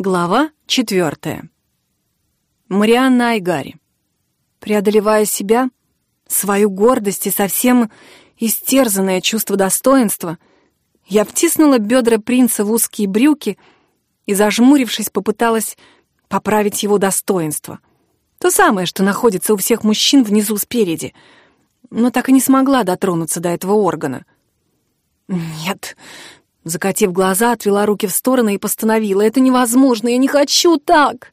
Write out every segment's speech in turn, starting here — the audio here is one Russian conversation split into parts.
Глава четвертая. Марианна Айгари. Преодолевая себя, свою гордость и совсем истерзанное чувство достоинства, я втиснула бедра принца в узкие брюки и, зажмурившись, попыталась поправить его достоинство. То самое, что находится у всех мужчин внизу спереди, но так и не смогла дотронуться до этого органа. Нет, Закатив глаза, отвела руки в стороны и постановила. «Это невозможно, я не хочу так!»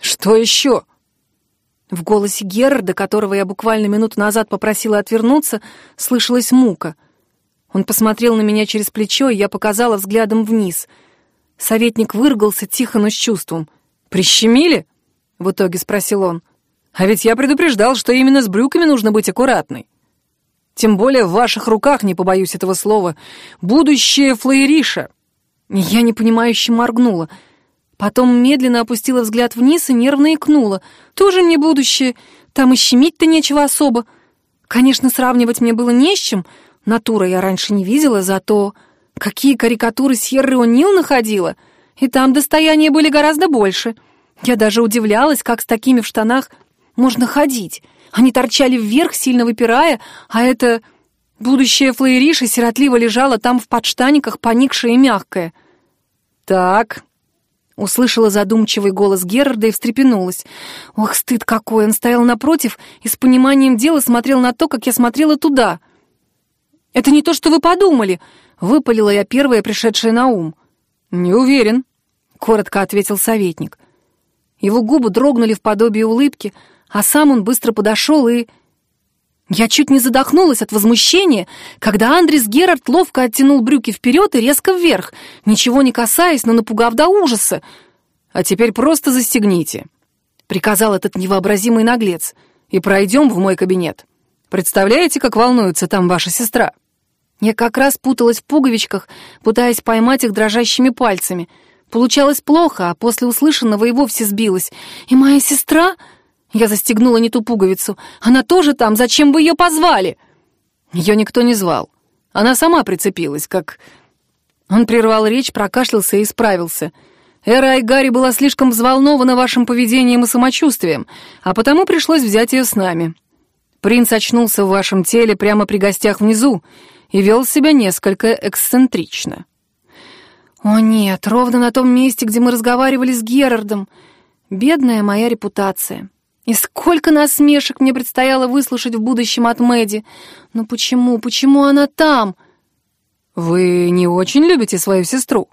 «Что еще?» В голосе Герарда, которого я буквально минуту назад попросила отвернуться, слышалась мука. Он посмотрел на меня через плечо, и я показала взглядом вниз. Советник выргался тихо, но с чувством. «Прищемили?» — в итоге спросил он. «А ведь я предупреждал, что именно с брюками нужно быть аккуратной». Тем более в ваших руках, не побоюсь этого слова, будущее Флоериша. Я непонимающе моргнула. Потом медленно опустила взгляд вниз и нервно икнула. Тоже мне будущее. Там и щемить-то нечего особо. Конечно, сравнивать мне было не с чем. Натура я раньше не видела, зато... Какие карикатуры Сьерры О'Нил находила. И там достояния были гораздо больше. Я даже удивлялась, как с такими в штанах можно ходить. Они торчали вверх, сильно выпирая, а это будущее флоериша сиротливо лежало там в подштаниках, поникшее и мягкое. «Так», — услышала задумчивый голос Герарда и встрепенулась. Ох, стыд какой! Он стоял напротив и с пониманием дела смотрел на то, как я смотрела туда. «Это не то, что вы подумали», — выпалила я первая, пришедшая на ум. «Не уверен», — коротко ответил советник. Его губы дрогнули в подобии улыбки, а сам он быстро подошел и... Я чуть не задохнулась от возмущения, когда Андрис Герард ловко оттянул брюки вперед и резко вверх, ничего не касаясь, но напугав до ужаса. «А теперь просто застегните», — приказал этот невообразимый наглец, «и пройдем в мой кабинет. Представляете, как волнуется там ваша сестра?» Я как раз путалась в пуговичках, пытаясь поймать их дрожащими пальцами. Получалось плохо, а после услышанного и вовсе сбилась. «И моя сестра...» Я застегнула не ту пуговицу. Она тоже там, зачем вы ее позвали? Ее никто не звал. Она сама прицепилась, как... Он прервал речь, прокашлялся и исправился. Эра Айгари была слишком взволнована вашим поведением и самочувствием, а потому пришлось взять ее с нами. Принц очнулся в вашем теле прямо при гостях внизу и вел себя несколько эксцентрично. О нет, ровно на том месте, где мы разговаривали с Герардом. Бедная моя репутация. И сколько насмешек мне предстояло выслушать в будущем от Мэдди. Но почему, почему она там? «Вы не очень любите свою сестру?»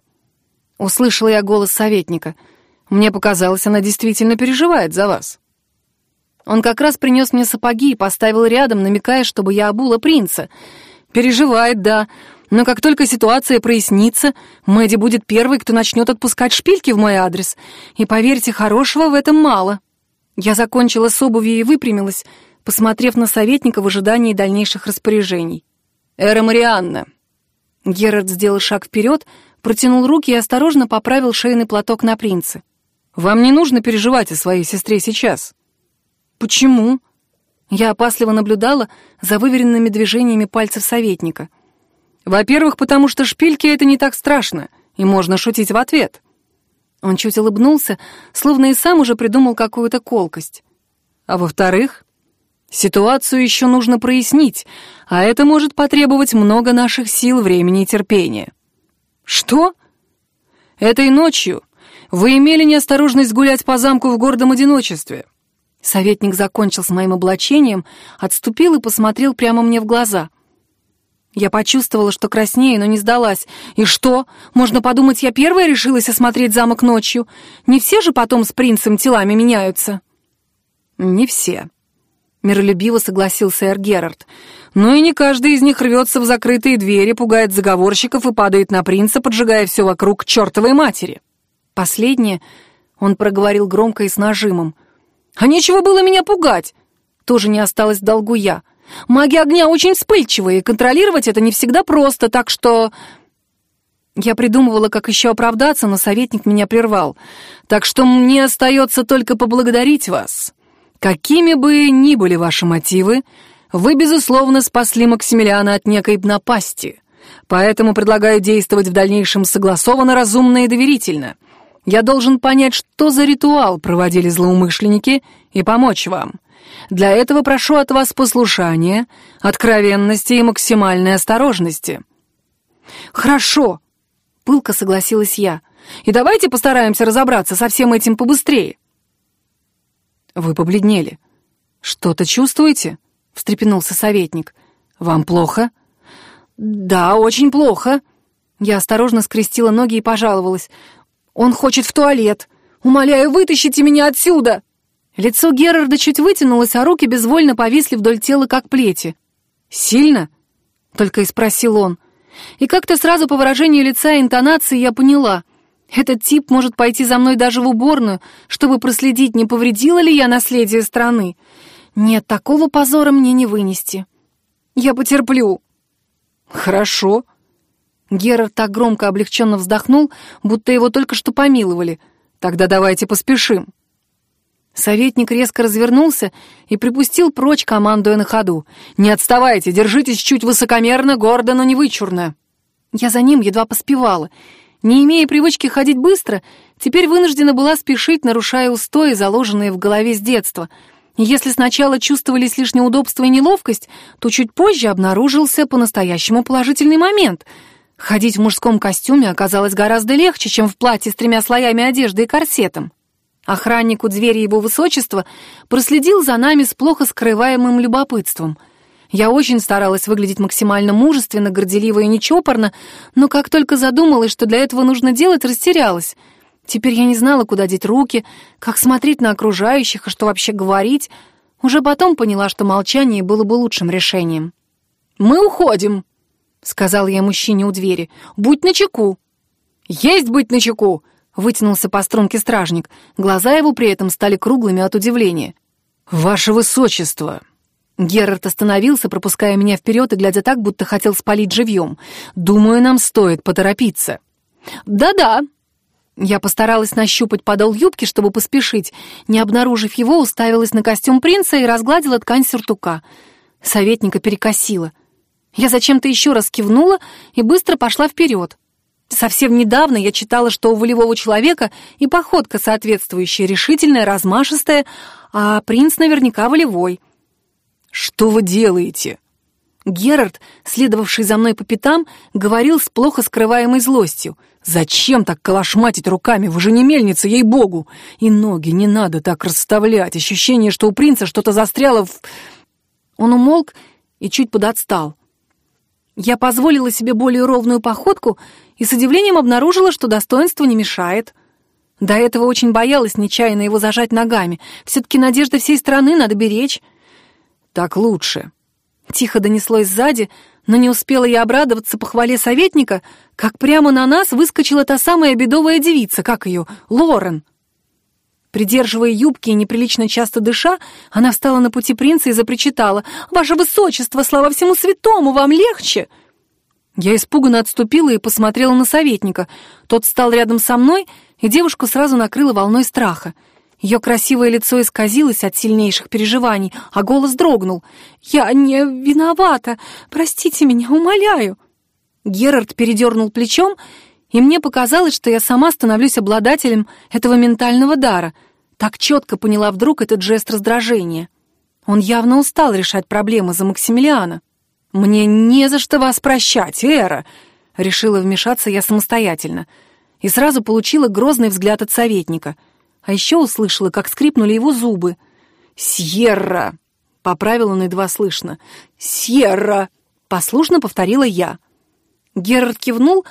Услышала я голос советника. Мне показалось, она действительно переживает за вас. Он как раз принес мне сапоги и поставил рядом, намекая, чтобы я обула принца. Переживает, да, но как только ситуация прояснится, Мэдди будет первой, кто начнет отпускать шпильки в мой адрес. И поверьте, хорошего в этом мало. Я закончила с обувью и выпрямилась, посмотрев на советника в ожидании дальнейших распоряжений. «Эра Марианна!» Герард сделал шаг вперед, протянул руки и осторожно поправил шейный платок на принце. «Вам не нужно переживать о своей сестре сейчас». «Почему?» Я опасливо наблюдала за выверенными движениями пальцев советника. «Во-первых, потому что шпильки — это не так страшно, и можно шутить в ответ. Он чуть улыбнулся, словно и сам уже придумал какую-то колкость. А во-вторых, ситуацию еще нужно прояснить, а это может потребовать много наших сил, времени и терпения. Что? Этой ночью вы имели неосторожность гулять по замку в гордом одиночестве. Советник закончил с моим облачением, отступил и посмотрел прямо мне в глаза — я почувствовала, что краснею, но не сдалась. И что? Можно подумать, я первая решилась осмотреть замок ночью. Не все же потом с принцем телами меняются. Не все. Миролюбиво согласился Эр Герард. Но и не каждый из них рвется в закрытые двери, пугает заговорщиков и падает на принца, поджигая все вокруг к чертовой матери. Последнее он проговорил громко и с нажимом. «А нечего было меня пугать!» Тоже не осталось долгу я — Маги огня очень вспыльчивые, и контролировать это не всегда просто, так что...» Я придумывала, как еще оправдаться, но советник меня прервал. «Так что мне остается только поблагодарить вас. Какими бы ни были ваши мотивы, вы, безусловно, спасли Максимилиана от некой напасти. Поэтому предлагаю действовать в дальнейшем согласованно, разумно и доверительно. Я должен понять, что за ритуал проводили злоумышленники, и помочь вам. Для этого прошу от вас послушания, откровенности и максимальной осторожности». «Хорошо», — пылко согласилась я. «И давайте постараемся разобраться со всем этим побыстрее». Вы побледнели. «Что-то чувствуете?» — встрепенулся советник. «Вам плохо?» «Да, очень плохо». Я осторожно скрестила ноги и пожаловалась. «Он хочет в туалет. Умоляю, вытащите меня отсюда!» Лицо Герарда чуть вытянулось, а руки безвольно повисли вдоль тела, как плети. «Сильно?» — только и спросил он. И как-то сразу по выражению лица и интонации я поняла. Этот тип может пойти за мной даже в уборную, чтобы проследить, не повредила ли я наследие страны. Нет, такого позора мне не вынести. Я потерплю. Хорошо. Герард так громко облегченно вздохнул, будто его только что помиловали. Тогда давайте поспешим. Советник резко развернулся и припустил прочь, командуя на ходу. «Не отставайте, держитесь чуть высокомерно, гордо, но не вычурно». Я за ним едва поспевала. Не имея привычки ходить быстро, теперь вынуждена была спешить, нарушая устои, заложенные в голове с детства. Если сначала чувствовались лишь неудобства и неловкость, то чуть позже обнаружился по-настоящему положительный момент. Ходить в мужском костюме оказалось гораздо легче, чем в платье с тремя слоями одежды и корсетом. Охранник у двери его высочества проследил за нами с плохо скрываемым любопытством. Я очень старалась выглядеть максимально мужественно, горделиво и нечопорно, но как только задумалась, что для этого нужно делать, растерялась. Теперь я не знала, куда деть руки, как смотреть на окружающих и что вообще говорить. Уже потом поняла, что молчание было бы лучшим решением. «Мы уходим», — сказал я мужчине у двери. «Будь начеку». «Есть быть начеку!» Вытянулся по струнке стражник. Глаза его при этом стали круглыми от удивления. «Ваше высочество!» Герард остановился, пропуская меня вперед и глядя так, будто хотел спалить живьем. «Думаю, нам стоит поторопиться». «Да-да». Я постаралась нащупать подол юбки, чтобы поспешить. Не обнаружив его, уставилась на костюм принца и разгладила ткань сюртука. Советника перекосила. Я зачем-то еще раз кивнула и быстро пошла вперед. Совсем недавно я читала, что у волевого человека и походка соответствующая, решительная, размашистая, а принц наверняка волевой. «Что вы делаете?» Герард, следовавший за мной по пятам, говорил с плохо скрываемой злостью. «Зачем так калашматить руками? Вы же не мельница, ей-богу! И ноги не надо так расставлять. Ощущение, что у принца что-то застряло в...» Он умолк и чуть подотстал. Я позволила себе более ровную походку и с удивлением обнаружила, что достоинство не мешает. До этого очень боялась нечаянно его зажать ногами. Все-таки надежда всей страны надо беречь. «Так лучше», — тихо донеслось сзади, но не успела я обрадоваться похвале советника, как прямо на нас выскочила та самая бедовая девица, как ее, Лорен. Придерживая юбки и неприлично часто дыша, она встала на пути принца и запричитала. «Ваше высочество, слава всему святому, вам легче!» Я испуганно отступила и посмотрела на советника. Тот встал рядом со мной, и девушку сразу накрыло волной страха. Ее красивое лицо исказилось от сильнейших переживаний, а голос дрогнул. «Я не виновата! Простите меня, умоляю!» Герард передернул плечом и мне показалось, что я сама становлюсь обладателем этого ментального дара. Так четко поняла вдруг этот жест раздражения. Он явно устал решать проблемы за Максимилиана. «Мне не за что вас прощать, Эра!» Решила вмешаться я самостоятельно. И сразу получила грозный взгляд от советника. А еще услышала, как скрипнули его зубы. «Сьерра!» — поправил он едва слышно. «Сьерра!» — послушно повторила я. Герард кивнул,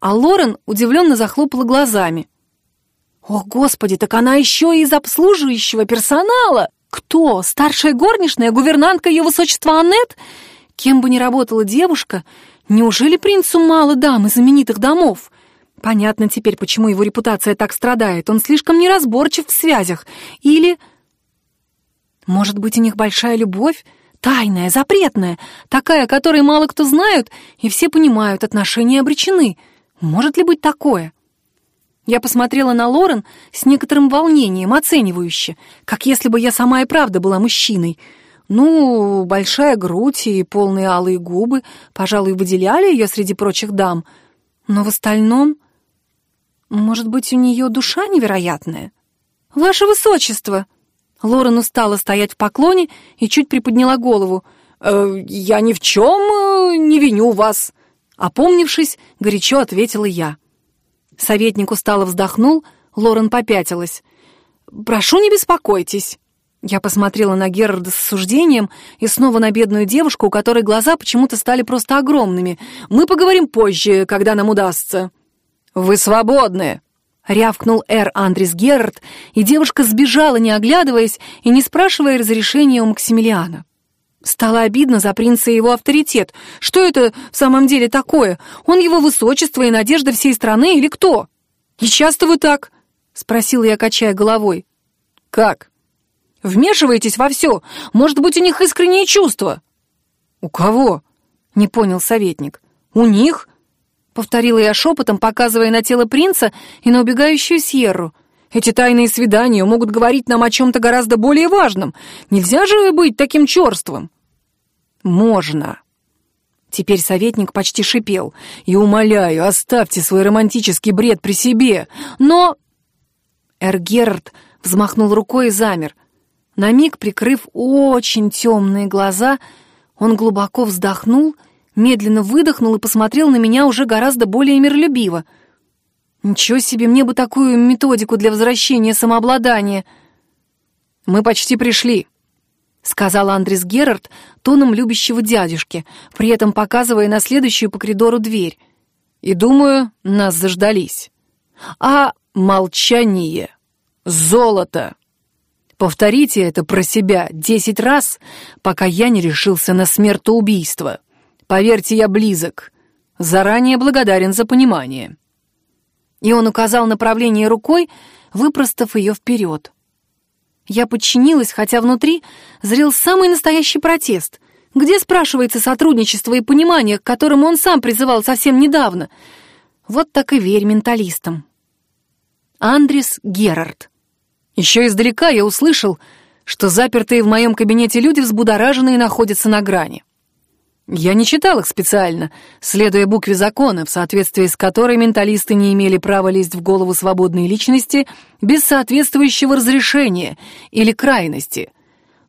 а Лорен удивленно захлопала глазами. «О, Господи, так она еще и из обслуживающего персонала! Кто? Старшая горничная, гувернантка ее высочества Аннет? Кем бы ни работала девушка, неужели принцу мало дам из знаменитых домов?» Понятно теперь, почему его репутация так страдает. Он слишком неразборчив в связях. Или... Может быть, у них большая любовь? Тайная, запретная, такая, о которой мало кто знает, и все понимают, отношения обречены. Может ли быть такое? Я посмотрела на Лорен с некоторым волнением, оценивающе, как если бы я сама и правда была мужчиной. Ну, большая грудь и полные алые губы, пожалуй, выделяли ее среди прочих дам. Но в остальном... Может быть, у нее душа невероятная? Ваше Высочество! Лорен устала стоять в поклоне и чуть приподняла голову. «Э, «Я ни в чем э, не виню вас!» Опомнившись, горячо ответила я. Советник устало вздохнул, Лорен попятилась. «Прошу, не беспокойтесь». Я посмотрела на Герарда с осуждением и снова на бедную девушку, у которой глаза почему-то стали просто огромными. «Мы поговорим позже, когда нам удастся». «Вы свободны!» — рявкнул Эр Андрес Герард, и девушка сбежала, не оглядываясь и не спрашивая разрешения у Максимилиана. Стало обидно за принца и его авторитет. Что это в самом деле такое? Он его высочество и надежда всей страны или кто? И часто вы так? Спросил я, качая головой. Как? Вмешиваетесь во все. Может быть, у них искренние чувства. У кого? Не понял советник. У них? Повторила я шепотом, показывая на тело принца и на убегающую Сьерру. Эти тайные свидания могут говорить нам о чем-то гораздо более важном. Нельзя же быть таким черством. Можно. Теперь советник почти шипел. И умоляю, оставьте свой романтический бред при себе. Но... Эргерд взмахнул рукой и замер. На миг, прикрыв очень темные глаза, он глубоко вздохнул, медленно выдохнул и посмотрел на меня уже гораздо более миролюбиво. Ничего себе, мне бы такую методику для возвращения самообладания. Мы почти пришли, сказал Андрес Герард тоном любящего дядюшки, при этом показывая на следующую по коридору дверь. И думаю, нас заждались. А молчание — золото. Повторите это про себя десять раз, пока я не решился на смертоубийство. Поверьте, я близок. Заранее благодарен за понимание. И он указал направление рукой, выпростав ее вперед. Я подчинилась, хотя внутри зрел самый настоящий протест. Где, спрашивается, сотрудничество и понимание, к которым он сам призывал совсем недавно? Вот так и верь менталистам. Андрис Герард. Еще издалека я услышал, что запертые в моем кабинете люди взбудоражены и находятся на грани. Я не читал их специально, следуя букве закона, в соответствии с которой менталисты не имели права лезть в голову свободной личности без соответствующего разрешения или крайности.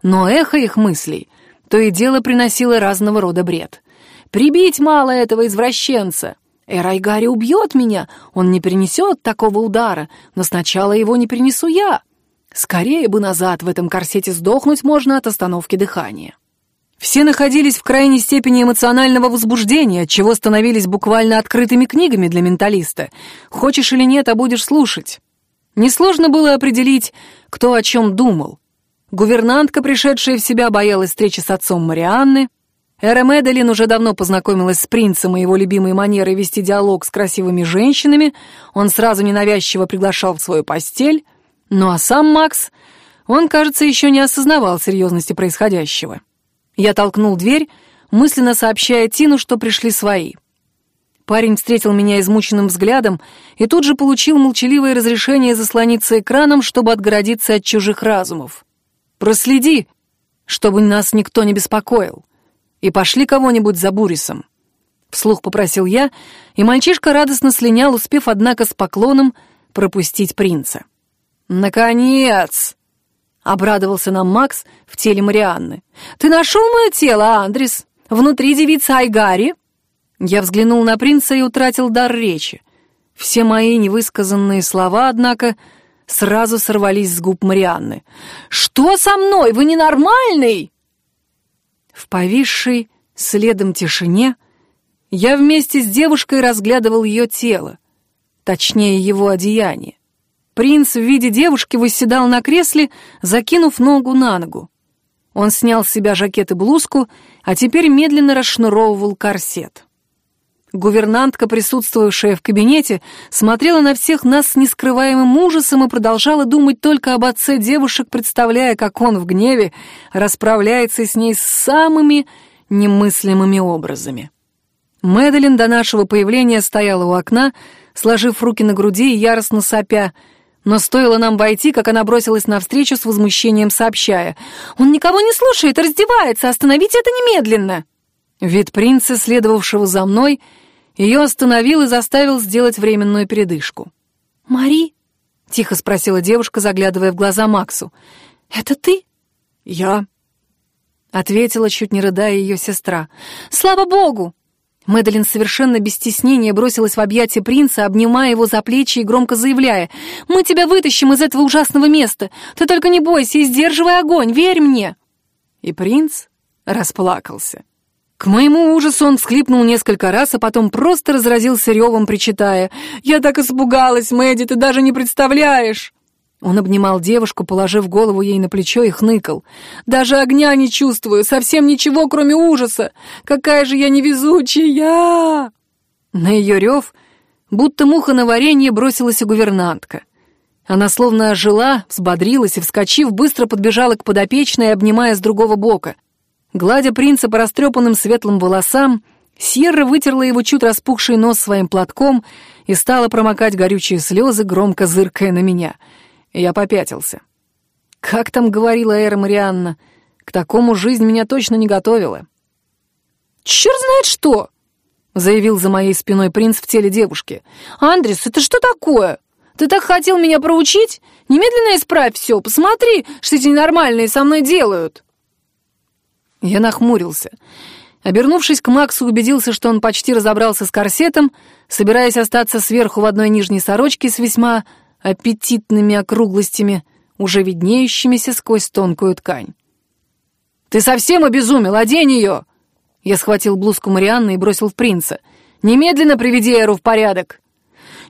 Но эхо их мыслей то и дело приносило разного рода бред. «Прибить мало этого извращенца!» «Эрайгари убьет меня, он не перенесет такого удара, но сначала его не перенесу я!» «Скорее бы назад в этом корсете сдохнуть можно от остановки дыхания!» Все находились в крайней степени эмоционального возбуждения, чего становились буквально открытыми книгами для менталиста. Хочешь или нет, а будешь слушать. Несложно было определить, кто о чем думал. Гувернантка, пришедшая в себя, боялась встречи с отцом Марианны. Эра Медалин уже давно познакомилась с принцем и его любимой манерой вести диалог с красивыми женщинами. Он сразу ненавязчиво приглашал в свою постель. Ну а сам Макс, он, кажется, еще не осознавал серьезности происходящего. Я толкнул дверь, мысленно сообщая Тину, что пришли свои. Парень встретил меня измученным взглядом и тут же получил молчаливое разрешение заслониться экраном, чтобы отгородиться от чужих разумов. «Проследи, чтобы нас никто не беспокоил, и пошли кого-нибудь за Бурисом». Вслух попросил я, и мальчишка радостно слинял, успев, однако, с поклоном пропустить принца. «Наконец!» Обрадовался нам Макс в теле Марианны. «Ты нашел мое тело, Андрис? Внутри девица Айгари?» Я взглянул на принца и утратил дар речи. Все мои невысказанные слова, однако, сразу сорвались с губ Марианны. «Что со мной? Вы ненормальный?» В повисшей следом тишине я вместе с девушкой разглядывал ее тело, точнее, его одеяние. Принц в виде девушки восседал на кресле, закинув ногу на ногу. Он снял с себя жакет и блузку, а теперь медленно расшнуровывал корсет. Гувернантка, присутствовавшая в кабинете, смотрела на всех нас с нескрываемым ужасом и продолжала думать только об отце девушек, представляя, как он в гневе расправляется с ней самыми немыслимыми образами. Мэдалин до нашего появления стояла у окна, сложив руки на груди и яростно сопя — но стоило нам войти, как она бросилась навстречу с возмущением, сообщая. «Он никого не слушает, раздевается, остановите это немедленно!» Вид принца, следовавшего за мной, ее остановил и заставил сделать временную передышку. «Мари?» — тихо спросила девушка, заглядывая в глаза Максу. «Это ты?» «Я», — ответила, чуть не рыдая ее сестра. «Слава богу!» Мэдалин совершенно без стеснения бросилась в объятия принца, обнимая его за плечи и громко заявляя, «Мы тебя вытащим из этого ужасного места! Ты только не бойся и сдерживай огонь, верь мне!» И принц расплакался. К моему ужасу он всхлипнул несколько раз, а потом просто разразился ревом, причитая, «Я так испугалась, Мэдди, ты даже не представляешь!» Он обнимал девушку, положив голову ей на плечо и хныкал. «Даже огня не чувствую, совсем ничего, кроме ужаса! Какая же я невезучая!» На ее рев, будто муха на варенье, бросилась и гувернантка. Она словно ожила, взбодрилась и, вскочив, быстро подбежала к подопечной, обнимая с другого бока. Гладя принца по растрепанным светлым волосам, Сьерра вытерла его чуть распухший нос своим платком и стала промокать горючие слезы, громко зыркая на меня — я попятился. Как там говорила Эра Марианна, к такому жизнь меня точно не готовила. «Черт знает что!» — заявил за моей спиной принц в теле девушки. «Андрес, это что такое? Ты так хотел меня проучить? Немедленно исправь все, посмотри, что эти ненормальные со мной делают!» Я нахмурился. Обернувшись к Максу, убедился, что он почти разобрался с корсетом, собираясь остаться сверху в одной нижней сорочке с весьма аппетитными округлостями, уже виднеющимися сквозь тонкую ткань. «Ты совсем обезумел? Одень ее!» Я схватил блузку Марианны и бросил в принца. «Немедленно приведи Эру в порядок!»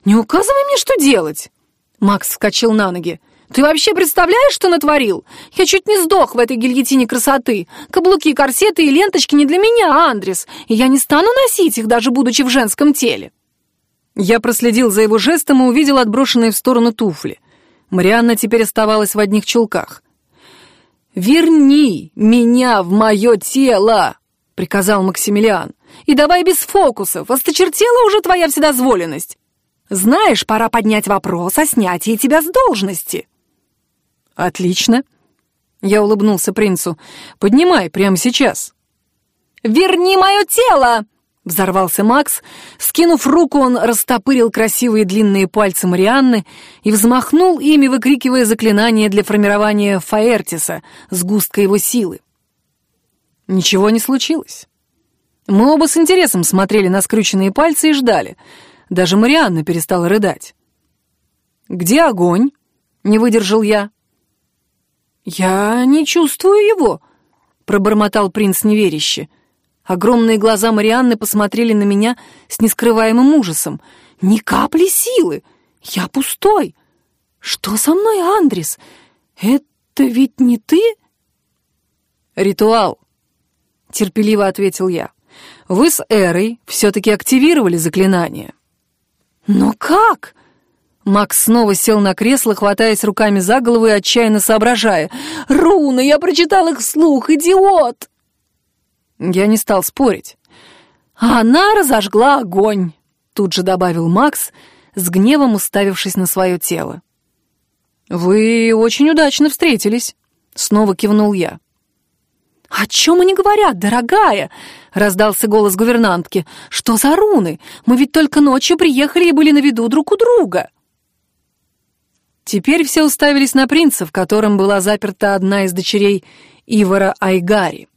«Не указывай мне, что делать!» Макс вскочил на ноги. «Ты вообще представляешь, что натворил? Я чуть не сдох в этой гильотине красоты. Каблуки, корсеты и ленточки не для меня, Андрес, и я не стану носить их, даже будучи в женском теле». Я проследил за его жестом и увидел отброшенные в сторону туфли. Марианна теперь оставалась в одних чулках. «Верни меня в мое тело!» — приказал Максимилиан. «И давай без фокусов, осточертела уже твоя вседозволенность. Знаешь, пора поднять вопрос о снятии тебя с должности». «Отлично!» — я улыбнулся принцу. «Поднимай прямо сейчас». «Верни мое тело!» Взорвался Макс. Скинув руку, он растопырил красивые длинные пальцы Марианны и взмахнул ими, выкрикивая заклинание для формирования Фаэртиса, сгустка его силы. Ничего не случилось. Мы оба с интересом смотрели на скрюченные пальцы и ждали. Даже Марианна перестала рыдать. «Где огонь?» — не выдержал я. «Я не чувствую его», — пробормотал принц неверяще. Огромные глаза Марианны посмотрели на меня с нескрываемым ужасом. «Ни капли силы! Я пустой! Что со мной, Андрес? Это ведь не ты?» «Ритуал», — терпеливо ответил я. «Вы с Эрой все-таки активировали заклинание». «Но как?» Макс снова сел на кресло, хватаясь руками за голову и отчаянно соображая. «Руны! Я прочитал их вслух! Идиот!» Я не стал спорить. Она разожгла огонь, тут же добавил Макс, с гневом уставившись на свое тело. «Вы очень удачно встретились», — снова кивнул я. «О чем они говорят, дорогая?» — раздался голос гувернантки. «Что за руны? Мы ведь только ночью приехали и были на виду друг у друга». Теперь все уставились на принца, в котором была заперта одна из дочерей Ивара Айгари.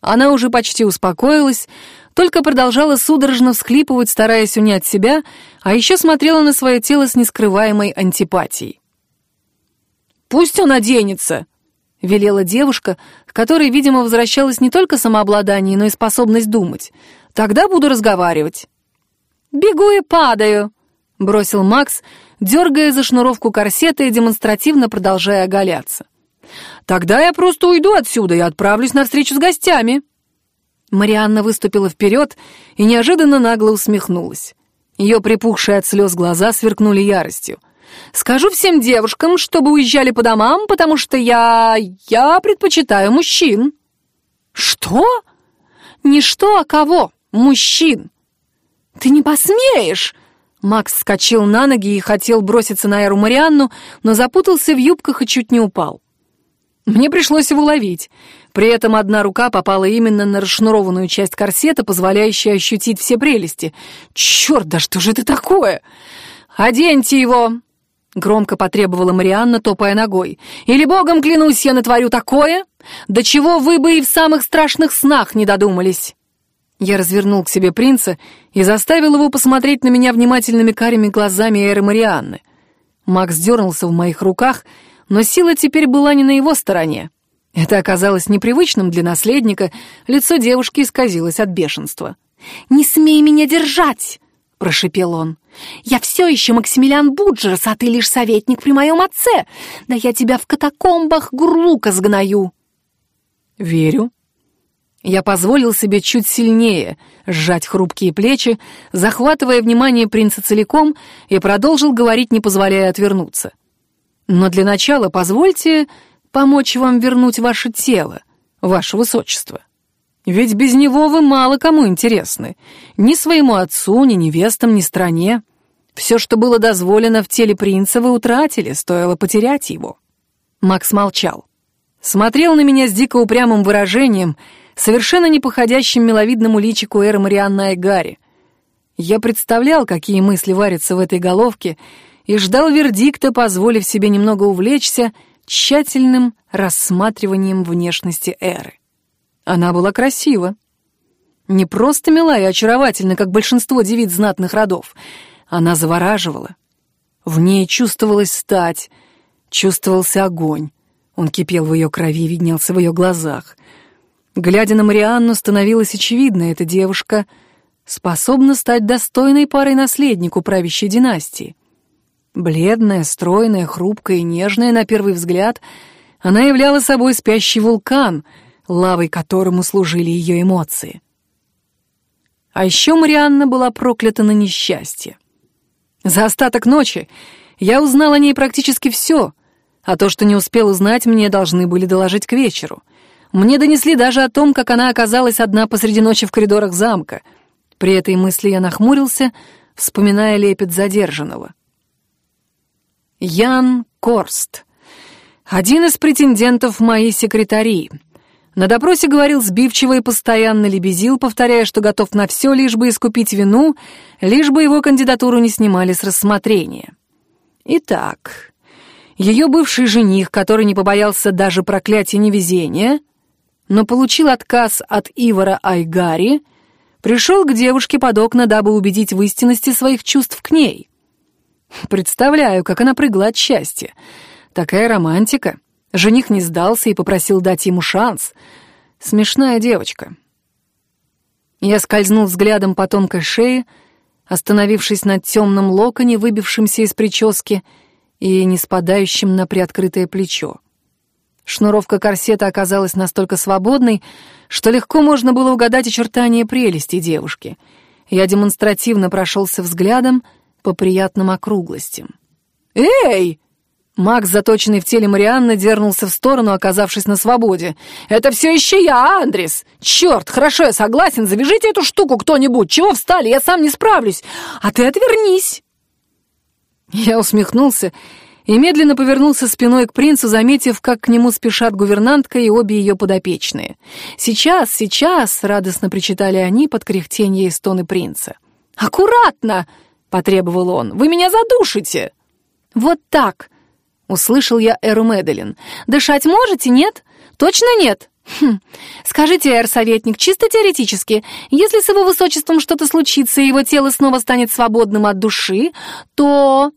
Она уже почти успокоилась, только продолжала судорожно всхлипывать, стараясь унять себя, а еще смотрела на свое тело с нескрываемой антипатией. «Пусть он оденется!» — велела девушка, которой, видимо, возвращалось не только самообладание, но и способность думать. «Тогда буду разговаривать». «Бегу и падаю!» — бросил Макс, дергая за шнуровку корсета и демонстративно продолжая оголяться. Тогда я просто уйду отсюда и отправлюсь на встречу с гостями». Марианна выступила вперед и неожиданно нагло усмехнулась. Ее припухшие от слез глаза сверкнули яростью. «Скажу всем девушкам, чтобы уезжали по домам, потому что я... я предпочитаю мужчин». «Что?» «Не что, а кого? Мужчин». «Ты не посмеешь!» Макс вскочил на ноги и хотел броситься на Эру Марианну, но запутался в юбках и чуть не упал. Мне пришлось его ловить. При этом одна рука попала именно на расшнурованную часть корсета, позволяющую ощутить все прелести. Черт, да что же это такое? «Оденьте его!» — громко потребовала Марианна, топая ногой. «Или богом клянусь, я натворю такое, до чего вы бы и в самых страшных снах не додумались!» Я развернул к себе принца и заставил его посмотреть на меня внимательными карими глазами Эры Марианны. Макс дернулся в моих руках, но сила теперь была не на его стороне. Это оказалось непривычным для наследника, лицо девушки исказилось от бешенства. «Не смей меня держать!» — прошипел он. «Я все еще Максимилиан Буджерс, а ты лишь советник при моем отце! Да я тебя в катакомбах Гурлука сгною!» «Верю», я позволил себе чуть сильнее сжать хрупкие плечи, захватывая внимание принца целиком, и продолжил говорить, не позволяя отвернуться. «Но для начала позвольте помочь вам вернуть ваше тело, ваше высочество. Ведь без него вы мало кому интересны. Ни своему отцу, ни невестам, ни стране. Все, что было дозволено в теле принца, вы утратили, стоило потерять его». Макс молчал. Смотрел на меня с дико упрямым выражением — совершенно не походящим миловидному личику Эры Марианны Айгари. Я представлял, какие мысли варятся в этой головке, и ждал вердикта, позволив себе немного увлечься тщательным рассматриванием внешности Эры. Она была красива. Не просто мила и очаровательна, как большинство девиц знатных родов. Она завораживала. В ней чувствовалась стать, чувствовался огонь. Он кипел в ее крови, виднелся в ее глазах. Глядя на Марианну, становилось очевидно, эта девушка способна стать достойной парой наследнику правящей династии. Бледная, стройная, хрупкая и нежная на первый взгляд, она являла собой спящий вулкан, лавой которому служили ее эмоции. А еще Марианна была проклята на несчастье. За остаток ночи я узнал о ней практически все, а то, что не успел узнать, мне должны были доложить к вечеру. Мне донесли даже о том, как она оказалась одна посреди ночи в коридорах замка. При этой мысли я нахмурился, вспоминая лепет задержанного. Ян Корст. Один из претендентов мои секретари. На допросе говорил сбивчиво и постоянно лебезил, повторяя, что готов на все, лишь бы искупить вину, лишь бы его кандидатуру не снимали с рассмотрения. Итак, ее бывший жених, который не побоялся даже проклятия невезения, но получил отказ от Ивара Айгари, пришел к девушке под окна, дабы убедить в истинности своих чувств к ней. Представляю, как она прыгла от счастья. Такая романтика. Жених не сдался и попросил дать ему шанс. Смешная девочка. Я скользнул взглядом по тонкой шее, остановившись на темном локоне, выбившемся из прически и не спадающем на приоткрытое плечо. Шнуровка корсета оказалась настолько свободной, что легко можно было угадать очертания прелести девушки. Я демонстративно прошелся взглядом по приятным округлостям. «Эй!» Макс, заточенный в теле Марианны, дернулся в сторону, оказавшись на свободе. «Это все еще я, Андрес! Черт, хорошо, я согласен, завяжите эту штуку кто-нибудь! Чего встали? Я сам не справлюсь! А ты отвернись!» Я усмехнулся и медленно повернулся спиной к принцу, заметив, как к нему спешат гувернантка и обе ее подопечные. «Сейчас, сейчас!» — радостно причитали они под кряхтенье и стоны принца. «Аккуратно!» — потребовал он. «Вы меня задушите!» «Вот так!» — услышал я Эру Меделин. «Дышать можете, нет? Точно нет?» «Хм. Скажите, эр-советник, чисто теоретически, если с его высочеством что-то случится, и его тело снова станет свободным от души, то...»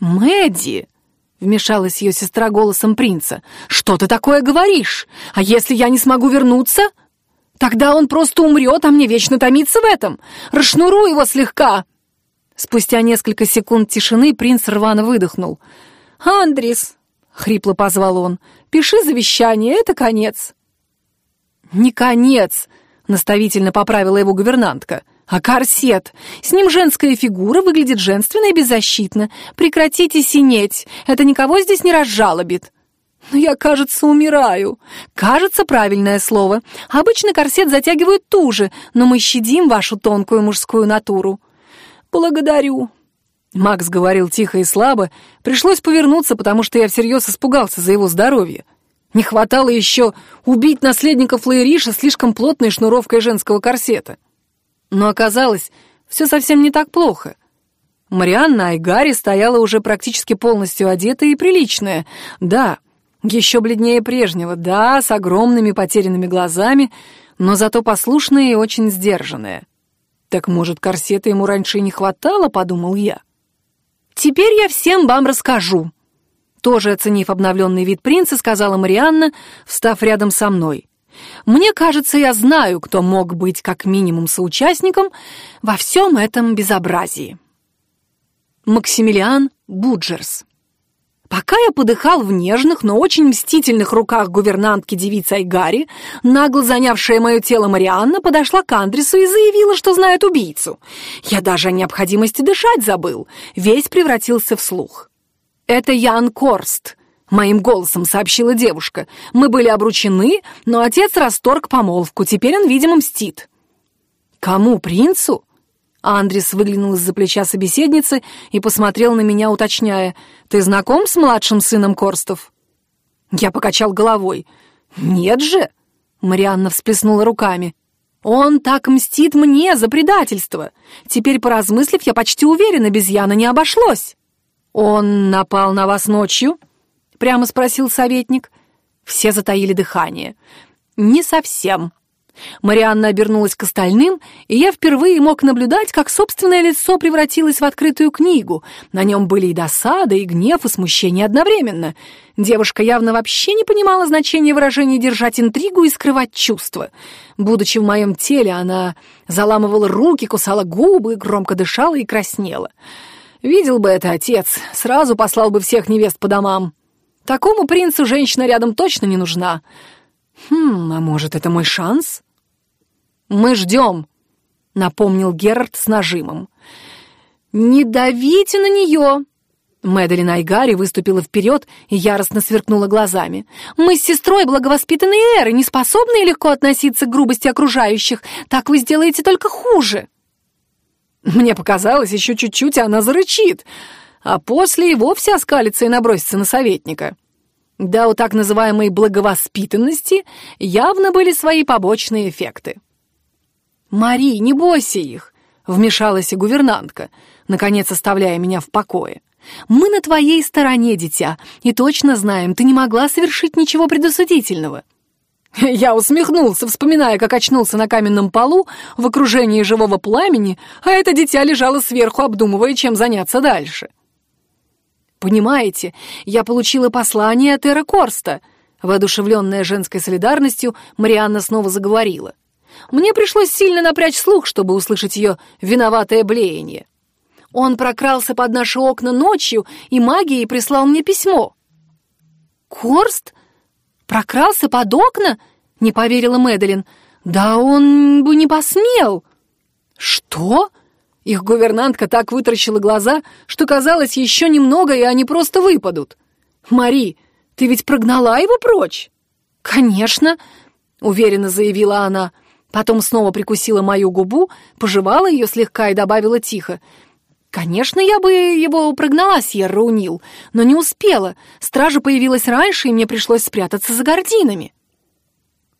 «Мэдди!» — вмешалась ее сестра голосом принца. «Что ты такое говоришь? А если я не смогу вернуться? Тогда он просто умрет, а мне вечно томиться в этом. Расшнуру его слегка!» Спустя несколько секунд тишины принц рвано выдохнул. «Андрис!» — хрипло позвал он. «Пиши завещание, это конец». «Не конец!» — наставительно поправила его гувернантка. А корсет? С ним женская фигура выглядит женственно и беззащитно. Прекратите синеть, это никого здесь не разжалобит. Но я, кажется, умираю. Кажется, правильное слово. Обычно корсет затягивают туже, но мы щадим вашу тонкую мужскую натуру. Благодарю. Макс говорил тихо и слабо. Пришлось повернуться, потому что я всерьез испугался за его здоровье. Не хватало еще убить наследника Флейриша слишком плотной шнуровкой женского корсета. Но оказалось, все совсем не так плохо. Марианна Айгари стояла уже практически полностью одетая и приличная. Да, еще бледнее прежнего, да, с огромными потерянными глазами, но зато послушная и очень сдержанная. Так, может, корсета ему раньше не хватало, подумал я. Теперь я всем вам расскажу. Тоже оценив обновленный вид принца, сказала Марианна, встав рядом со мной. Мне кажется, я знаю, кто мог быть как минимум соучастником во всем этом безобразии. Максимилиан Буджерс. Пока я подыхал в нежных, но очень мстительных руках гувернантки девицы Айгари, нагло занявшая мое тело Марианна подошла к Андресу и заявила, что знает убийцу. Я даже о необходимости дышать забыл, весь превратился в слух. «Это Ян Корст», — моим голосом сообщила девушка. «Мы были обручены, но отец расторг помолвку, теперь он, видимо, мстит». «Кому, принцу?» Андрес выглянул из-за плеча собеседницы и посмотрел на меня, уточняя. «Ты знаком с младшим сыном Корстов?» Я покачал головой. «Нет же!» Марианна всплеснула руками. «Он так мстит мне за предательство! Теперь, поразмыслив, я почти уверена, без Яна не обошлось!» «Он напал на вас ночью?» — прямо спросил советник. Все затаили дыхание. «Не совсем», Марианна обернулась к остальным, и я впервые мог наблюдать, как собственное лицо превратилось в открытую книгу. На нем были и досада, и гнев, и смущение одновременно. Девушка явно вообще не понимала значения выражения держать интригу и скрывать чувства. Будучи в моем теле, она заламывала руки, кусала губы, громко дышала и краснела. Видел бы это отец, сразу послал бы всех невест по домам. Такому принцу женщина рядом точно не нужна. Хм, а может, это мой шанс? «Мы ждем», — напомнил Герард с нажимом. «Не давите на нее!» Мэдалин Айгари выступила вперед и яростно сверкнула глазами. «Мы с сестрой благовоспитанные эры, не способные легко относиться к грубости окружающих. Так вы сделаете только хуже». Мне показалось, еще чуть-чуть, она зарычит, а после и вовсе оскалится и набросится на советника. Да, у так называемой благовоспитанности явно были свои побочные эффекты. «Мари, не бойся их!» — вмешалась и гувернантка, наконец оставляя меня в покое. «Мы на твоей стороне, дитя, и точно знаем, ты не могла совершить ничего предосудительного». Я усмехнулся, вспоминая, как очнулся на каменном полу в окружении живого пламени, а это дитя лежало сверху, обдумывая, чем заняться дальше. «Понимаете, я получила послание от Эра Корста», Воодушевленная женской солидарностью, Марианна снова заговорила. Мне пришлось сильно напрячь слух, чтобы услышать ее виноватое блеяние. Он прокрался под наши окна ночью и магией прислал мне письмо. «Корст? Прокрался под окна?» — не поверила Мэдалин. «Да он бы не посмел!» «Что?» Их гувернантка так вытаращила глаза, что казалось еще немного, и они просто выпадут. «Мари, ты ведь прогнала его прочь?» «Конечно», — уверенно заявила она. Потом снова прикусила мою губу, пожевала ее слегка и добавила тихо. «Конечно, я бы его прогнала, Сьерра Унил, но не успела. Стража появилась раньше, и мне пришлось спрятаться за гординами».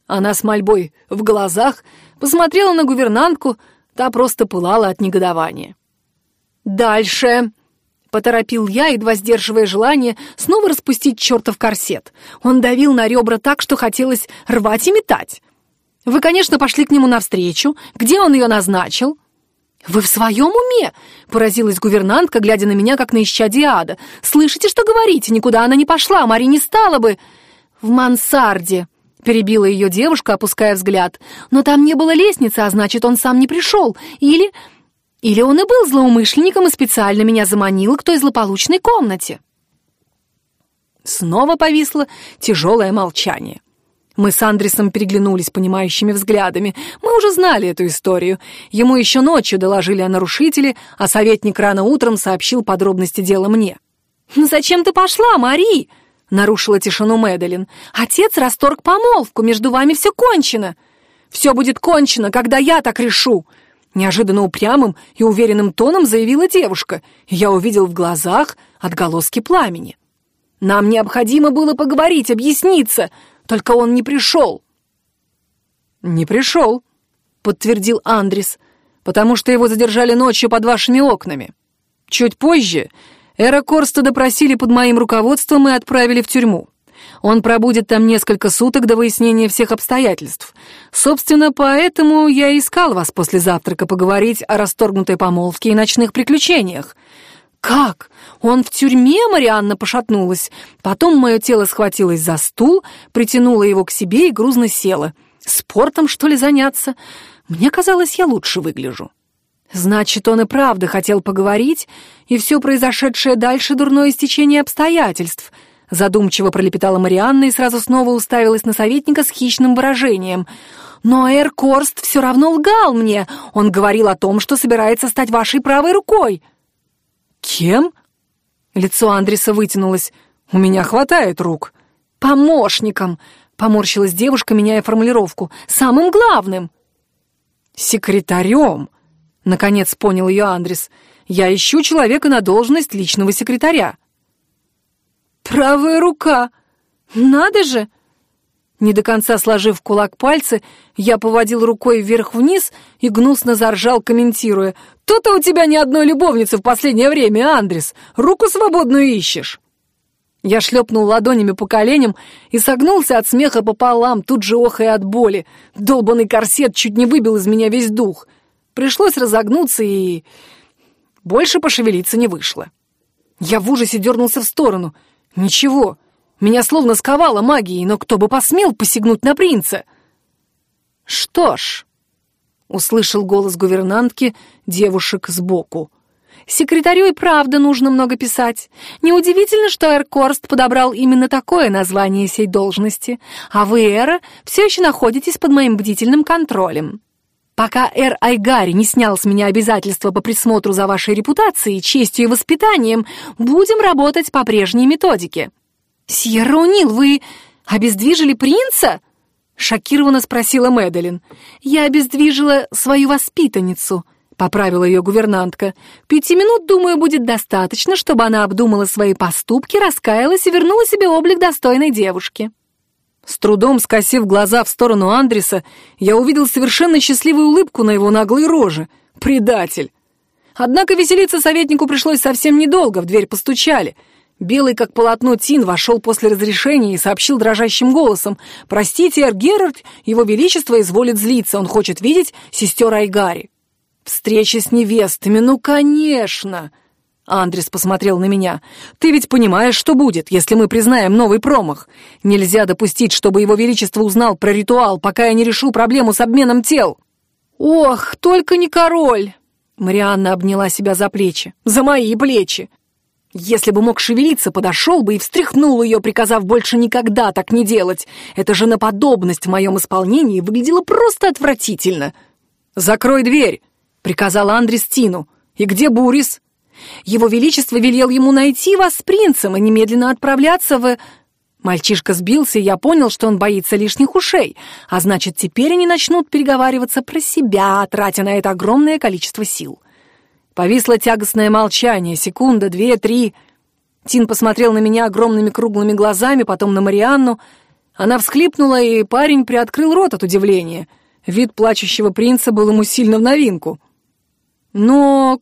Она с мольбой в глазах посмотрела на гувернантку, та просто пылала от негодования. «Дальше!» — поторопил я, едва сдерживая желание снова распустить чертов корсет. Он давил на ребра так, что хотелось рвать и метать. Вы, конечно, пошли к нему навстречу. Где он ее назначил?» «Вы в своем уме?» — поразилась гувернантка, глядя на меня, как на исчадие ада. «Слышите, что говорите? Никуда она не пошла, Мари не стала бы...» «В мансарде», — перебила ее девушка, опуская взгляд. «Но там не было лестницы, а значит, он сам не пришел. Или... Или он и был злоумышленником и специально меня заманил к той злополучной комнате». Снова повисло тяжелое молчание. Мы с Андресом переглянулись понимающими взглядами. Мы уже знали эту историю. Ему еще ночью доложили о нарушителе, а советник рано утром сообщил подробности дела мне. «Ну зачем ты пошла, Мари?» — нарушила тишину Мэдалин. «Отец расторг помолвку, между вами все кончено». «Все будет кончено, когда я так решу!» Неожиданно упрямым и уверенным тоном заявила девушка. Я увидел в глазах отголоски пламени. «Нам необходимо было поговорить, объясниться!» Только он не пришел». «Не пришел», — подтвердил Андрис, «потому что его задержали ночью под вашими окнами». Чуть позже Эра Корста допросили под моим руководством и отправили в тюрьму. Он пробудет там несколько суток до выяснения всех обстоятельств. Собственно, поэтому я искал вас после завтрака поговорить о расторгнутой помолвке и ночных приключениях. «Как? Он в тюрьме?» — Марианна пошатнулась. Потом мое тело схватилось за стул, притянуло его к себе и грузно село. Спортом, что ли, заняться? Мне казалось, я лучше выгляжу. Значит, он и правда хотел поговорить, и все произошедшее дальше дурное стечение обстоятельств. Задумчиво пролепетала Марианна и сразу снова уставилась на советника с хищным выражением. «Но Эр Корст все равно лгал мне. Он говорил о том, что собирается стать вашей правой рукой». «Кем?» Лицо Андреса вытянулось. «У меня хватает рук». «Помощником», — поморщилась девушка, меняя формулировку. «Самым главным». «Секретарем», — наконец понял ее Андрес. «Я ищу человека на должность личного секретаря». «Правая рука! Надо же!» Не до конца сложив кулак пальцы, я поводил рукой вверх-вниз и гнусно заржал, комментируя. «То-то у тебя ни одной любовницы в последнее время, Андрес! Руку свободную ищешь!» Я шлепнул ладонями по коленям и согнулся от смеха пополам, тут же охая от боли. Долбанный корсет чуть не выбил из меня весь дух. Пришлось разогнуться и... Больше пошевелиться не вышло. Я в ужасе дернулся в сторону. Ничего, меня словно сковало магией, но кто бы посмел посягнуть на принца? Что ж, услышал голос гувернантки девушек сбоку. Секретарю и правда нужно много писать. Неудивительно, что Эркорст подобрал именно такое название сей должности, а вы, Эра, все еще находитесь под моим бдительным контролем. Пока Эр Айгари не снял с меня обязательства по присмотру за вашей репутацией, честью и воспитанием, будем работать по прежней методике. «Сьерра Унил, вы обездвижили принца?» — шокированно спросила Мэдалин. «Я обездвижила свою воспитанницу», — поправила ее гувернантка. «Пяти минут, думаю, будет достаточно, чтобы она обдумала свои поступки, раскаялась и вернула себе облик достойной девушки». С трудом скосив глаза в сторону Андреса, я увидел совершенно счастливую улыбку на его наглой роже. Предатель! Однако веселиться советнику пришлось совсем недолго, в дверь постучали — Белый, как полотно, Тин вошел после разрешения и сообщил дрожащим голосом. «Простите, эр Герард, его величество изволит злиться, он хочет видеть сестер Айгари». «Встреча с невестами, ну, конечно!» Андрес посмотрел на меня. «Ты ведь понимаешь, что будет, если мы признаем новый промах? Нельзя допустить, чтобы его величество узнал про ритуал, пока я не решу проблему с обменом тел». «Ох, только не король!» Марианна обняла себя за плечи. «За мои плечи! Если бы мог шевелиться, подошел бы и встряхнул ее, приказав больше никогда так не делать. Эта женоподобность в моем исполнении выглядела просто отвратительно. «Закрой дверь!» — приказал Андрес Тину. «И где Бурис?» «Его Величество велел ему найти вас с принцем и немедленно отправляться в...» Мальчишка сбился, и я понял, что он боится лишних ушей, а значит, теперь они начнут переговариваться про себя, тратя на это огромное количество сил. Повисло тягостное молчание, секунда, две, три. Тин посмотрел на меня огромными круглыми глазами, потом на Марианну. Она всхлипнула, и парень приоткрыл рот от удивления. Вид плачущего принца был ему сильно в новинку. «Но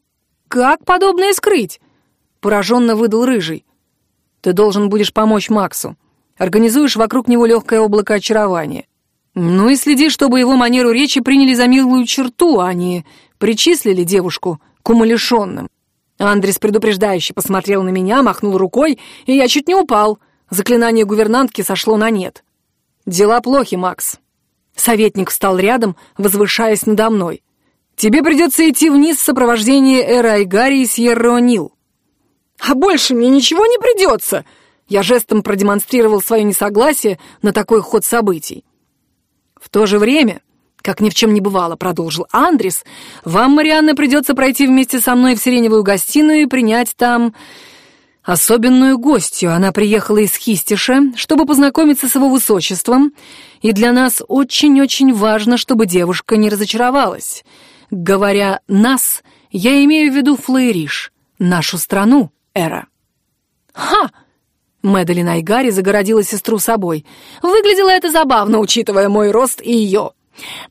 как подобное скрыть?» — пораженно выдал Рыжий. «Ты должен будешь помочь Максу. Организуешь вокруг него легкое облако очарования. Ну и следи, чтобы его манеру речи приняли за милую черту, а не причислили девушку к умалишенным. Андрес предупреждающе посмотрел на меня, махнул рукой, и я чуть не упал. Заклинание гувернантки сошло на нет. «Дела плохи, Макс». Советник встал рядом, возвышаясь надо мной. «Тебе придется идти вниз в сопровождении Эра Айгари и Сьерра О'Нил». «А больше мне ничего не придется!» Я жестом продемонстрировал свое несогласие на такой ход событий. В то же время «Как ни в чем не бывало», — продолжил Андрес, «вам, Марианна, придется пройти вместе со мной в сиреневую гостиную и принять там особенную гостью. Она приехала из Хистиша, чтобы познакомиться с его высочеством, и для нас очень-очень важно, чтобы девушка не разочаровалась. Говоря «нас», я имею в виду Флейриш, нашу страну, Эра». «Ха!» Мэдалин Айгари загородила сестру собой. «Выглядело это забавно, учитывая мой рост и ее».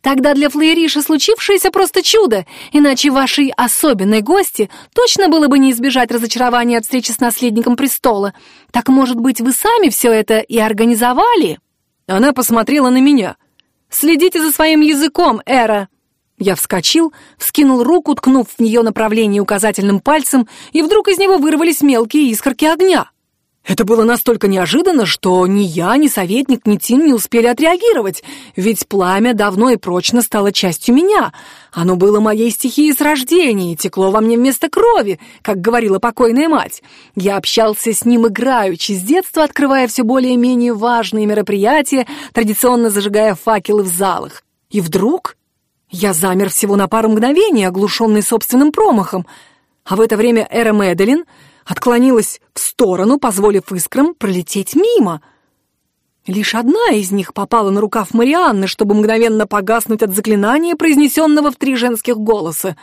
Тогда для Флоериши случившееся просто чудо, иначе вашей особенной гости точно было бы не избежать разочарования от встречи с наследником престола. Так, может быть, вы сами все это и организовали?» Она посмотрела на меня. «Следите за своим языком, Эра!» Я вскочил, вскинул руку, ткнув в нее направление указательным пальцем, и вдруг из него вырвались мелкие искорки огня. Это было настолько неожиданно, что ни я, ни советник, ни Тин не успели отреагировать, ведь пламя давно и прочно стало частью меня. Оно было моей стихией с рождения и текло во мне вместо крови, как говорила покойная мать. Я общался с ним играючи, с детства открывая все более-менее важные мероприятия, традиционно зажигая факелы в залах. И вдруг я замер всего на пару мгновений, оглушенный собственным промахом. А в это время Эра Мэдалин отклонилась в сторону, позволив искрам пролететь мимо. Лишь одна из них попала на рукав Марианны, чтобы мгновенно погаснуть от заклинания, произнесенного в три женских голоса.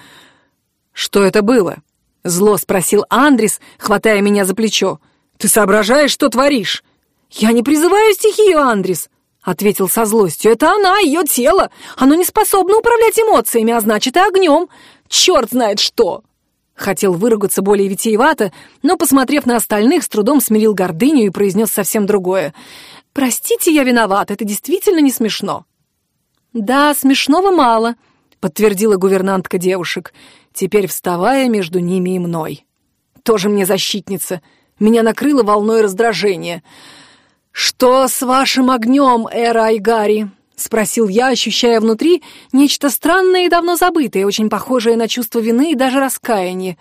«Что это было?» — зло спросил Андрис, хватая меня за плечо. «Ты соображаешь, что творишь?» «Я не призываю стихию, Андрис!» — ответил со злостью. «Это она, ее тело. Оно не способно управлять эмоциями, а значит и огнем. Черт знает что!» Хотел выругаться более витиевато, но, посмотрев на остальных, с трудом смирил гордыню и произнес совсем другое. «Простите, я виноват, это действительно не смешно». «Да, смешного мало», — подтвердила гувернантка девушек, теперь вставая между ними и мной. «Тоже мне защитница. Меня накрыло волной раздражения». «Что с вашим огнем, Эра Айгари?» — спросил я, ощущая внутри нечто странное и давно забытое, очень похожее на чувство вины и даже раскаяния.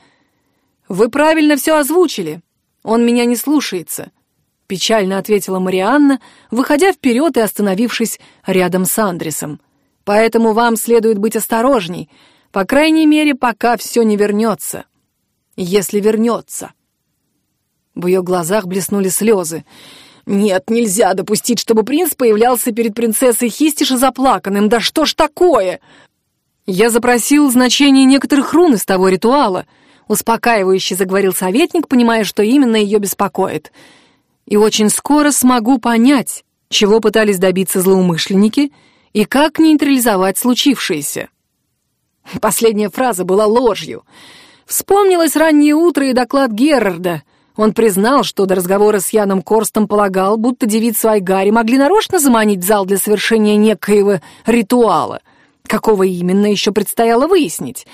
«Вы правильно все озвучили. Он меня не слушается», — печально ответила Марианна, выходя вперед и остановившись рядом с Андресом. «Поэтому вам следует быть осторожней, по крайней мере, пока все не вернется. Если вернется». В ее глазах блеснули слезы. Нет, нельзя допустить, чтобы принц появлялся перед принцессой Хистиша заплаканным. Да что ж такое? Я запросил значение некоторых рун из того ритуала. Успокаивающе заговорил советник, понимая, что именно ее беспокоит. И очень скоро смогу понять, чего пытались добиться злоумышленники и как нейтрализовать случившееся. Последняя фраза была ложью. Вспомнилось раннее утро и доклад Герарда — он признал, что до разговора с Яном Корстом полагал, будто девицу Айгари могли нарочно заманить в зал для совершения некоего ритуала. Какого именно, еще предстояло выяснить.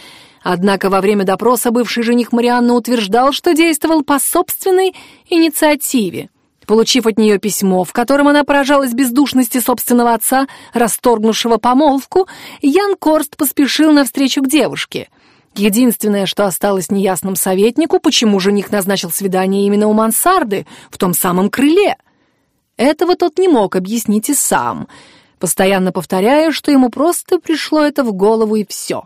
Однако во время допроса бывший жених Марианны утверждал, что действовал по собственной инициативе. Получив от нее письмо, в котором она поражалась бездушности собственного отца, расторгнувшего помолвку, Ян Корст поспешил навстречу к девушке — Единственное, что осталось неясным советнику, почему жених назначил свидание именно у мансарды, в том самом крыле. Этого тот не мог объяснить и сам, постоянно повторяя, что ему просто пришло это в голову и все.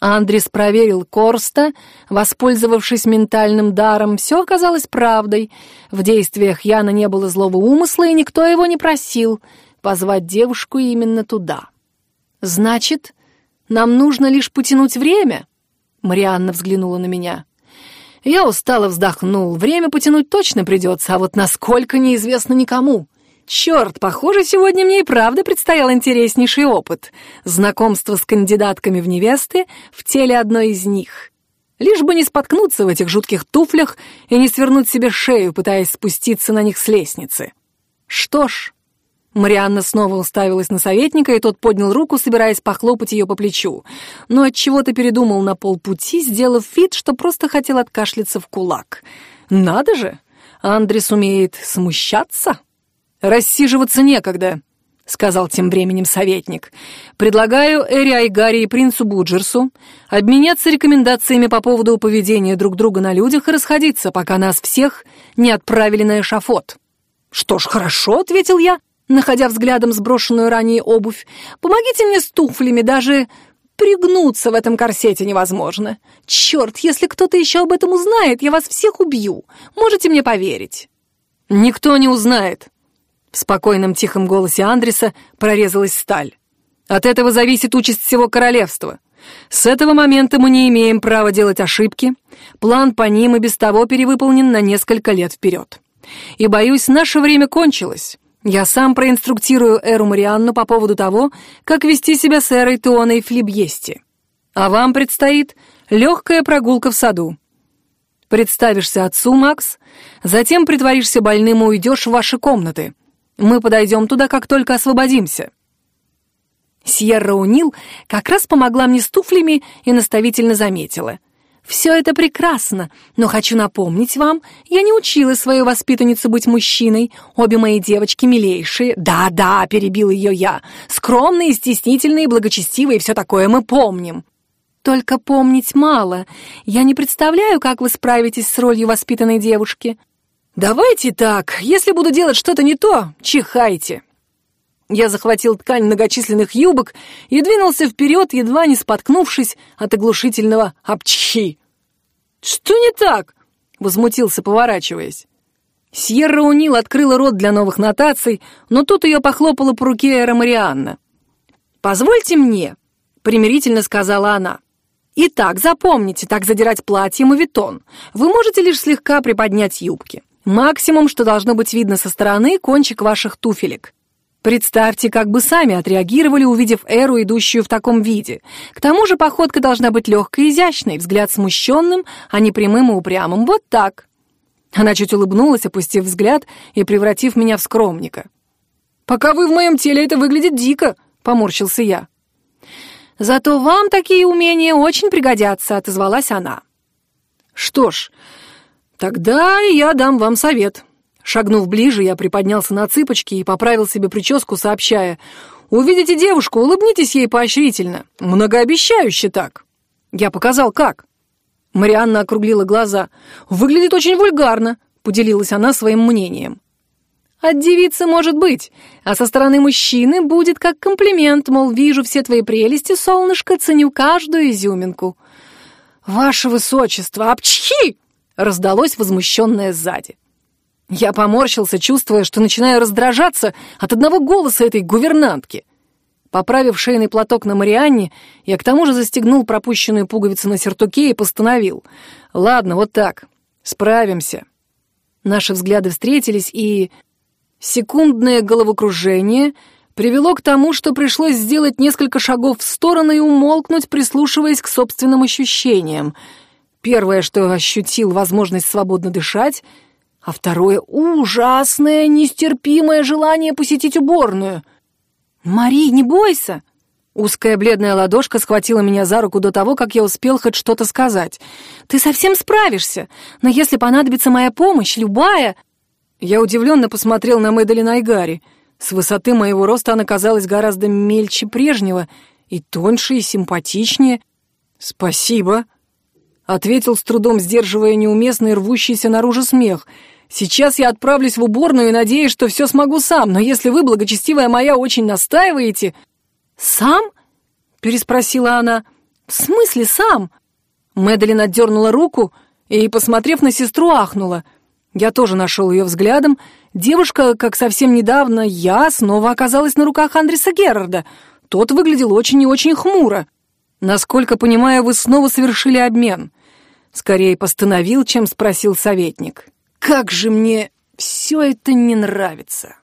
Андрис проверил Корста, воспользовавшись ментальным даром, все оказалось правдой. В действиях Яна не было злого умысла, и никто его не просил позвать девушку именно туда. «Значит, нам нужно лишь потянуть время?» Марианна взглянула на меня. Я устало вздохнул. Время потянуть точно придется, а вот насколько неизвестно никому. Черт, похоже, сегодня мне и правда предстоял интереснейший опыт. Знакомство с кандидатками в невесты в теле одной из них. Лишь бы не споткнуться в этих жутких туфлях и не свернуть себе шею, пытаясь спуститься на них с лестницы. Что ж, Марианна снова уставилась на советника, и тот поднял руку, собираясь похлопать ее по плечу. Но от чего то передумал на полпути, сделав вид, что просто хотел откашляться в кулак. «Надо же! Андрес умеет смущаться!» «Рассиживаться некогда», — сказал тем временем советник. «Предлагаю Эри Айгари и принцу Буджерсу обменяться рекомендациями по поводу поведения друг друга на людях и расходиться, пока нас всех не отправили на эшафот». «Что ж, хорошо», — ответил я, находя взглядом сброшенную ранее обувь. «Помогите мне с туфлями, даже пригнуться в этом корсете невозможно. Черт, если кто-то еще об этом узнает, я вас всех убью. Можете мне поверить?» «Никто не узнает», — в спокойном тихом голосе Андреса прорезалась сталь. «От этого зависит участь всего королевства. С этого момента мы не имеем права делать ошибки. План по ним и без того перевыполнен на несколько лет вперед. И, боюсь, наше время кончилось». Я сам проинструктирую Эру Марианну по поводу того, как вести себя с Эрой Туоной Флибьести. А вам предстоит легкая прогулка в саду. Представишься отцу, Макс, затем притворишься больным и уйдешь в ваши комнаты. Мы подойдем туда, как только освободимся». Сьерра Унил как раз помогла мне с туфлями и наставительно заметила. «Все это прекрасно, но хочу напомнить вам, я не учила свою воспитанницу быть мужчиной. Обе мои девочки милейшие. Да-да, перебил ее я. Скромные, стеснительные, благочестивые, все такое мы помним. Только помнить мало. Я не представляю, как вы справитесь с ролью воспитанной девушки. Давайте так, если буду делать что-то не то, чихайте. Я захватил ткань многочисленных юбок и двинулся вперед, едва не споткнувшись от оглушительного «апчхи». «Что не так?» — возмутился, поворачиваясь. Сьерра Унил открыла рот для новых нотаций, но тут ее похлопала по руке Эра Марианна. «Позвольте мне», — примирительно сказала она. «Итак, запомните, так задирать платье мавитон. Вы можете лишь слегка приподнять юбки. Максимум, что должно быть видно со стороны, кончик ваших туфелек. Представьте, как бы сами отреагировали, увидев Эру, идущую в таком виде. К тому же походка должна быть легкой и изящной, взгляд смущенным, а не прямым и упрямым. Вот так. Она чуть улыбнулась, опустив взгляд и превратив меня в скромника. «Пока вы в моем теле, это выглядит дико», — поморщился я. «Зато вам такие умения очень пригодятся», — отозвалась она. «Что ж, тогда я дам вам совет», Шагнув ближе, я приподнялся на цыпочки и поправил себе прическу, сообщая, «Увидите девушку, улыбнитесь ей поощрительно. Многообещающе так». Я показал, как. Марианна округлила глаза. «Выглядит очень вульгарно», — поделилась она своим мнением. От девицы может быть, а со стороны мужчины будет как комплимент, мол, вижу все твои прелести, солнышко, ценю каждую изюминку. «Ваше высочество, обчхи!» — раздалось возмущенное сзади. Я поморщился, чувствуя, что начинаю раздражаться от одного голоса этой гувернантки. Поправив шейный платок на Марианне, я к тому же застегнул пропущенную пуговицу на сертуке и постановил. «Ладно, вот так. Справимся». Наши взгляды встретились, и... Секундное головокружение привело к тому, что пришлось сделать несколько шагов в сторону и умолкнуть, прислушиваясь к собственным ощущениям. Первое, что ощутил возможность свободно дышать — а второе — ужасное, нестерпимое желание посетить уборную. «Мари, не бойся!» Узкая бледная ладошка схватила меня за руку до того, как я успел хоть что-то сказать. «Ты совсем справишься, но если понадобится моя помощь, любая...» Я удивленно посмотрел на Мэдалин Айгари. С высоты моего роста она казалась гораздо мельче прежнего, и тоньше, и симпатичнее. «Спасибо», — ответил с трудом, сдерживая неуместный рвущийся наружу смех — Сейчас я отправлюсь в уборную и надеюсь, что все смогу сам, но если вы, благочестивая моя, очень настаиваете...» «Сам?» — переспросила она. «В смысле сам?» Мэдалин отдернула руку и, посмотрев на сестру, ахнула. Я тоже нашел ее взглядом. Девушка, как совсем недавно, я снова оказалась на руках Андреса Герарда. Тот выглядел очень и очень хмуро. Насколько понимаю, вы снова совершили обмен. Скорее постановил, чем спросил советник. Как же мне все это не нравится.